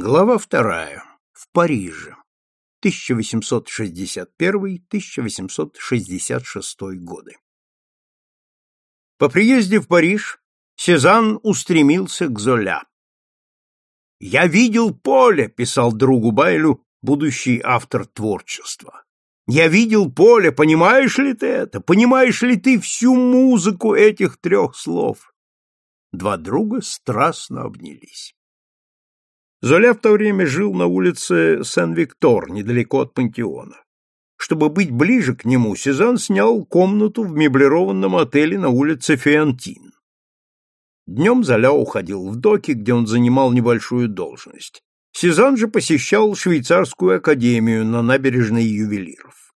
Глава вторая. В Париже. 1861-1866 годы. По приезде в Париж Сезанн устремился к Золя. «Я видел поле», — писал другу Байлю будущий автор творчества. «Я видел поле, понимаешь ли ты это? Понимаешь ли ты всю музыку этих трех слов?» Два друга страстно обнялись. Золя в то время жил на улице Сен-Виктор, недалеко от Пантеона. Чтобы быть ближе к нему, Сезанн снял комнату в меблированном отеле на улице Феонтин. Днем Золя уходил в доки, где он занимал небольшую должность. Сезанн же посещал швейцарскую академию на набережной ювелиров.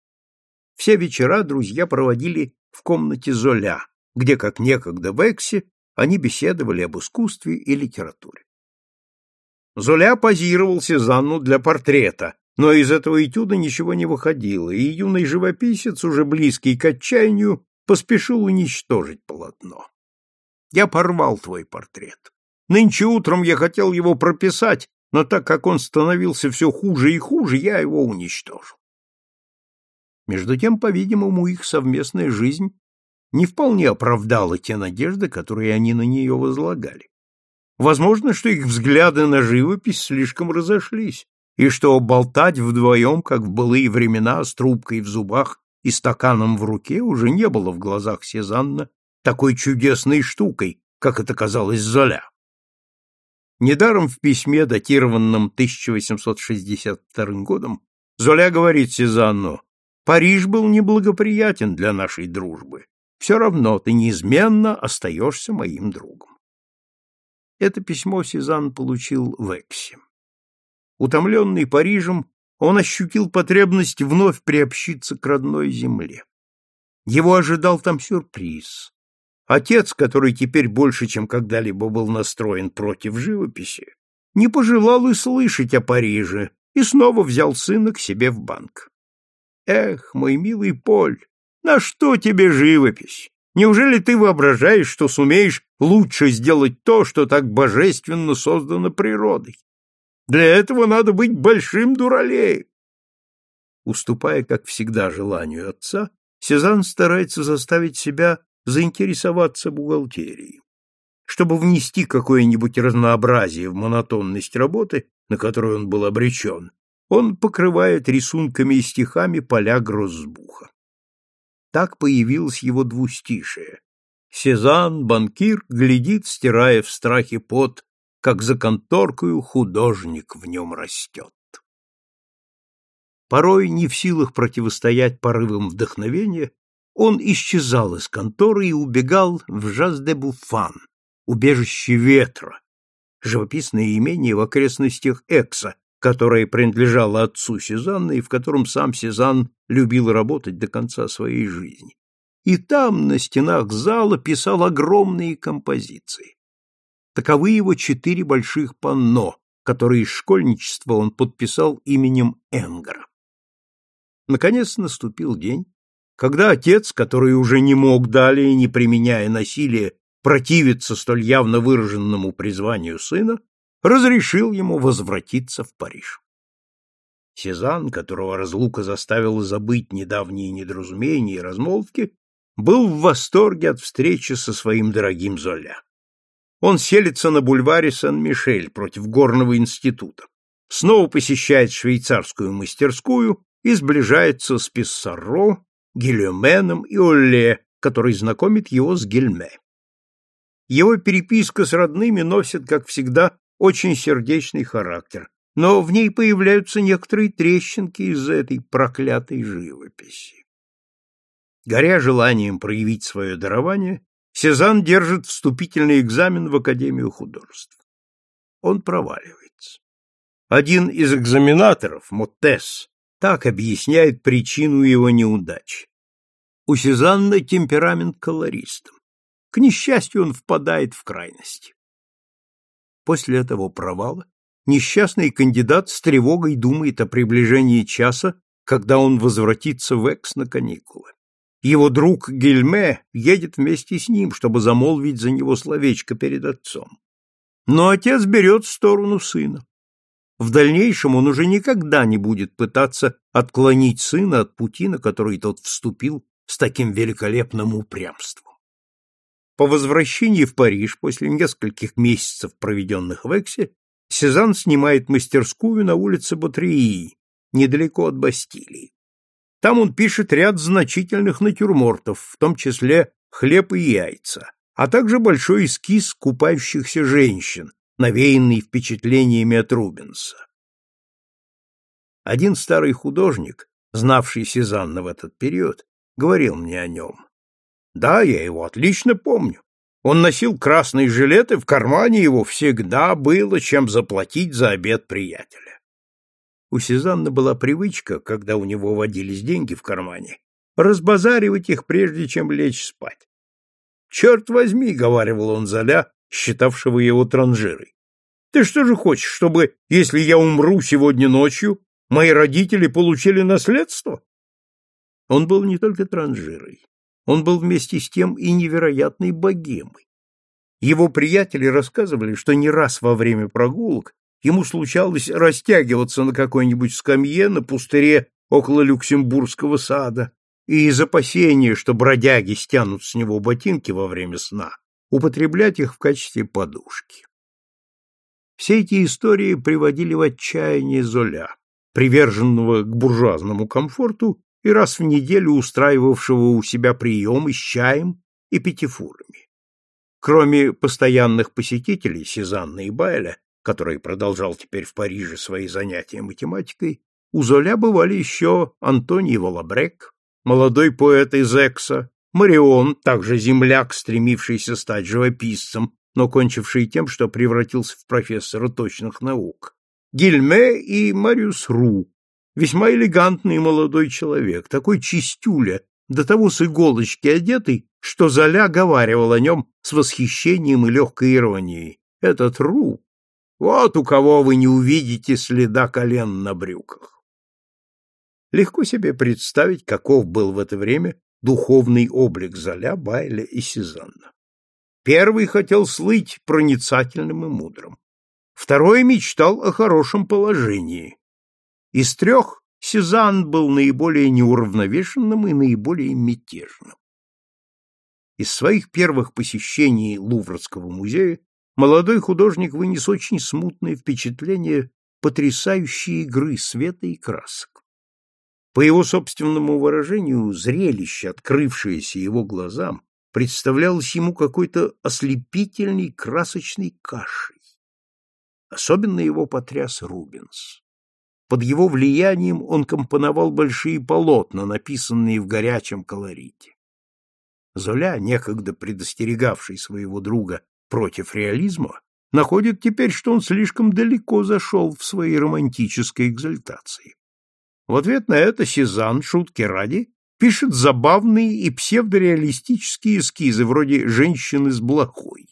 Все вечера друзья проводили в комнате Золя, где, как некогда в Эксе, они беседовали об искусстве и литературе. Золя позировал Сезанну для портрета, но из этого этюда ничего не выходило, и юный живописец, уже близкий к отчаянию, поспешил уничтожить полотно. Я порвал твой портрет. Нынче утром я хотел его прописать, но так как он становился все хуже и хуже, я его уничтожил. Между тем, по-видимому, их совместная жизнь не вполне оправдала те надежды, которые они на нее возлагали. Возможно, что их взгляды на живопись слишком разошлись, и что болтать вдвоем, как в былые времена, с трубкой в зубах и стаканом в руке, уже не было в глазах Сезанна такой чудесной штукой, как это казалось Золя. Недаром в письме, датированном 1862 годом, Золя говорит Сезанну, «Париж был неблагоприятен для нашей дружбы. Все равно ты неизменно остаешься моим другом». Это письмо Сезанн получил в Эксе. Утомленный Парижем, он ощутил потребность вновь приобщиться к родной земле. Его ожидал там сюрприз. Отец, который теперь больше, чем когда-либо был настроен против живописи, не пожелал и слышать о Париже и снова взял сына к себе в банк. Эх, мой милый Поль, на что тебе живопись? Неужели ты воображаешь, что сумеешь лучше сделать то, что так божественно создано природой? Для этого надо быть большим дуралеем. Уступая, как всегда, желанию отца, Сезанн старается заставить себя заинтересоваться бухгалтерией. Чтобы внести какое-нибудь разнообразие в монотонность работы, на которую он был обречен, он покрывает рисунками и стихами поля Гроссбуха. Так появилось его двустишие. Сезанн, банкир, глядит, стирая в страхе пот, как за конторкою художник в нем растет. Порой, не в силах противостоять порывам вдохновения, он исчезал из конторы и убегал в Жаз-де-Буфан, убежище ветра, живописное имение в окрестностях Экса, которое принадлежало отцу Сезанна и в котором сам Сезанн любил работать до конца своей жизни. И там, на стенах зала, писал огромные композиции. Таковы его четыре больших панно, которые из школьничества он подписал именем Энгара. Наконец наступил день, когда отец, который уже не мог далее, не применяя насилия, противиться столь явно выраженному призванию сына, разрешил ему возвратиться в Париж. Сезанн, которого разлука заставила забыть недавние недоразумения и размолвки, был в восторге от встречи со своим дорогим Золя. Он селится на бульваре Сан-Мишель против Горного института, снова посещает швейцарскую мастерскую и сближается с Писсаро, Гильоменом и Олле, который знакомит его с Гильме. Его переписка с родными носит, как всегда, очень сердечный характер, но в ней появляются некоторые трещинки из-за этой проклятой живописи. Горя желанием проявить свое дарование, Сезанн держит вступительный экзамен в Академию художеств. Он проваливается. Один из экзаменаторов, Моттес, так объясняет причину его неудач. У Сезанна темперамент колориста. К несчастью, он впадает в крайности. После этого провала несчастный кандидат с тревогой думает о приближении часа, когда он возвратится в Экс на каникулы. Его друг Гильме едет вместе с ним, чтобы замолвить за него словечко перед отцом. Но отец берет сторону сына. в дальнейшем он уже никогда не будет пытаться отклонить сына от пути, на который тот вступил с таким великолепным упрямством. По возвращении в Париж после нескольких месяцев, проведенных в Эксе, Сезанн снимает мастерскую на улице Батрии, недалеко от Бастилии. Там он пишет ряд значительных натюрмортов, в том числе «Хлеб и яйца», а также большой эскиз купающихся женщин, навеянный впечатлениями от Рубенса. Один старый художник, знавший Сезанна в этот период, говорил мне о нем. Да, я его отлично помню. Он носил красный жилет, и в кармане его всегда было чем заплатить за обед приятеля. У Сезанна была привычка, когда у него водились деньги в кармане, разбазаривать их, прежде чем лечь спать. «Черт возьми!» — говаривал он Золя, считавшего его транжирой. «Ты что же хочешь, чтобы, если я умру сегодня ночью, мои родители получили наследство?» Он был не только транжирой, он был вместе с тем и невероятной богемой. Его приятели рассказывали, что не раз во время прогулок ему случалось растягиваться на какой-нибудь скамье на пустыре около Люксембургского сада, и из опасения, что бродяги стянут с него ботинки во время сна, употреблять их в качестве подушки. Все эти истории приводили в отчаяние Золя, приверженного к буржуазному комфорту и раз в неделю устраивавшего у себя приемы с чаем и пятифурами. Кроме постоянных посетителей Сезанна и Байля, который продолжал теперь в Париже свои занятия математикой, у Золя бывали еще Антоний Волобрек, молодой поэт из Экса, Марион, также земляк, стремившийся стать живописцем, но кончивший тем, что превратился в профессора точных наук, Гильме и Мариус Ру, весьма элегантный молодой человек, такой чистюля, до того с иголочки одетый, что Золя говаривал о нем с восхищением и легкой иронией. Этот Ру, вот у кого вы не увидите следа колен на брюках. Легко себе представить, каков был в это время духовный облик Золя, Байля и Сезанна. Первый хотел слыть проницательным и мудрым. Второй мечтал о хорошем положении. Из трех Сезанн был наиболее неуравновешенным и наиболее мятежным. Из своих первых посещений Луврского музея молодой художник вынес очень смутное впечатление потрясающей игры света и красок. По его собственному выражению, зрелище, открывшееся его глазам, представлялось ему какой-то ослепительной красочной кашей. Особенно его потряс Рубенс. Под его влиянием он компоновал большие полотна, написанные в горячем колорите. Золя, некогда предостерегавший своего друга против реализма, находит теперь, что он слишком далеко зашел в своей романтической экзальтации. В ответ на это Сезанн, шутки ради, пишет забавные и псевдореалистические эскизы вроде «Женщины с блохой».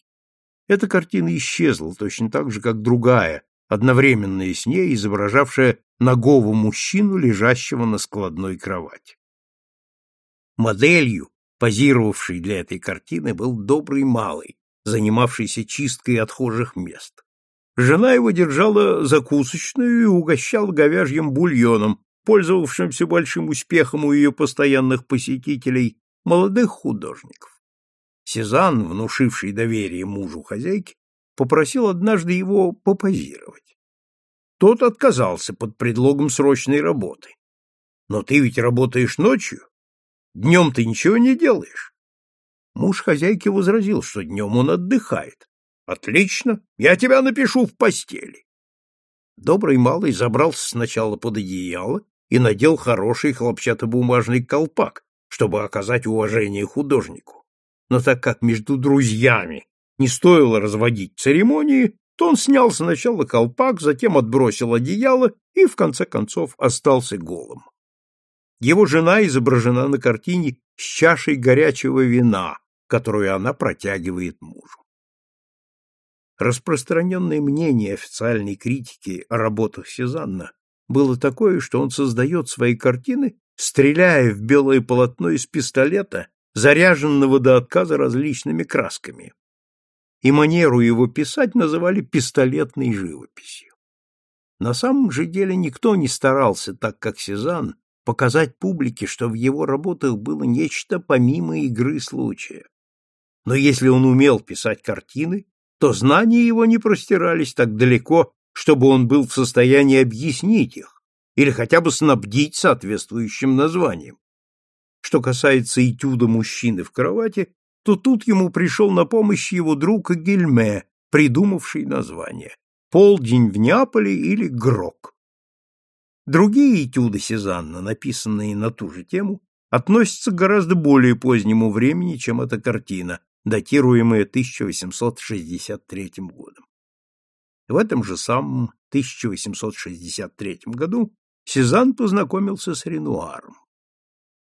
Эта картина исчезла точно так же, как другая, одновременная с ней, изображавшая нагого мужчину, лежащего на складной кровати. Моделью, позировавшей для этой картины, был добрый малый, занимавшийся чисткой отхожих мест. Жена его держала закусочную и угощала говяжьим бульоном, пользовавшимся большим успехом у ее постоянных посетителей, молодых художников. Сезанн, внушивший доверие мужу хозяйки, попросил однажды его попозировать. Тот отказался под предлогом срочной работы. Но ты ведь работаешь ночью. Днем ты ничего не делаешь. Муж хозяйки возразил, что днем он отдыхает. Отлично, я тебя напишу в постели. Добрый малый забрался сначала под одеяло и надел хороший хлопчатобумажный колпак, чтобы оказать уважение художнику но так как между друзьями не стоило разводить церемонии, то он снял сначала колпак, затем отбросил одеяло и, в конце концов, остался голым. Его жена изображена на картине с чашей горячего вина, которую она протягивает мужу. Распространенное мнение официальной критики о работах Сезанна было такое, что он создает свои картины, стреляя в белое полотно из пистолета заряженного до отказа различными красками, и манеру его писать называли пистолетной живописью. На самом же деле никто не старался, так как Сезанн, показать публике, что в его работах было нечто помимо игры случая. Но если он умел писать картины, то знания его не простирались так далеко, чтобы он был в состоянии объяснить их или хотя бы снабдить соответствующим названием. Что касается этюда мужчины в кровати, то тут ему пришел на помощь его друг Гильме, придумавший название «Полдень в Неаполе» или «Грок». Другие этюды Сезанна, написанные на ту же тему, относятся к гораздо более позднему времени, чем эта картина, датируемая 1863 годом. В этом же самом 1863 году Сезанн познакомился с Ренуаром.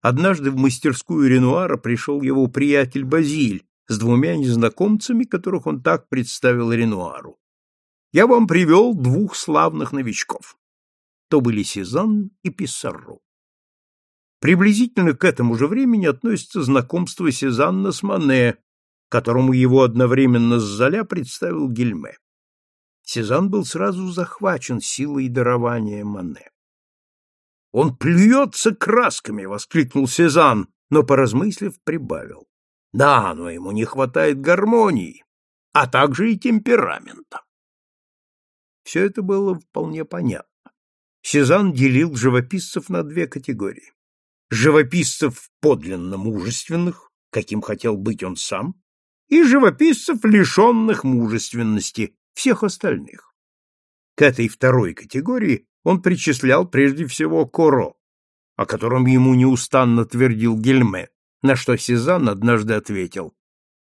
Однажды в мастерскую Ренуара пришел его приятель Базиль с двумя незнакомцами, которых он так представил Ренуару. «Я вам привел двух славных новичков». То были Сезанн и Писсарро. Приблизительно к этому же времени относится знакомство Сезанна с Мане, которому его одновременно с Золя представил Гильме. Сезанн был сразу захвачен силой дарования Мане. Он плюется красками, воскликнул Сезанн, но поразмыслив прибавил: да, но ему не хватает гармонии, а также и темперамента. Все это было вполне понятно. Сезанн делил живописцев на две категории: живописцев подлинно мужественных, каким хотел быть он сам, и живописцев лишенных мужественности всех остальных. К этой второй категории он причислял прежде всего Коро, о котором ему неустанно твердил Гельме, на что Сезанн однажды ответил,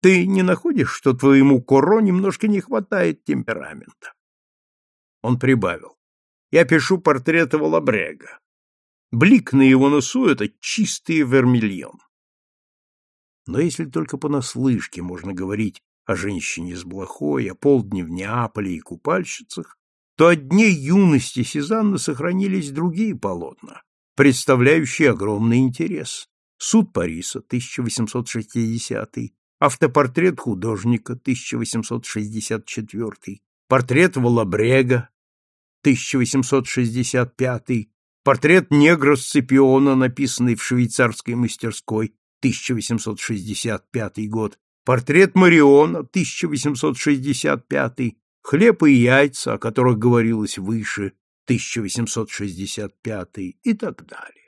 «Ты не находишь, что твоему Коро немножко не хватает темперамента?» Он прибавил, «Я пишу портреты Валабрега. Блик на его носу — это чистый вермильон». Но если только понаслышке можно говорить о женщине с блохой, о полдне в Неаполе и купальщицах, то от дней юности Сезанна сохранились другие полотна, представляющие огромный интерес. Суд Париса, 1860, автопортрет художника, 1864, портрет Валабрега, 1865, портрет негра Сципиона, написанный в швейцарской мастерской, 1865 год, портрет Мариона, 1865, хлеб и яйца, о которых говорилось выше, 1865 и так далее.